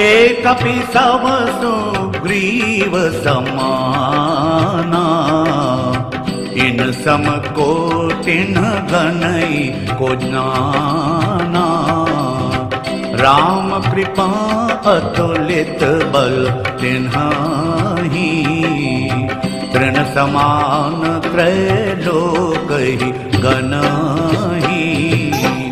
एकपि समसो grieve समाना। इन समकोटिन गणै को ज्ञाना। राम कृपा अतुलित बल तिन्हि तृण समान क्रलोकहि गण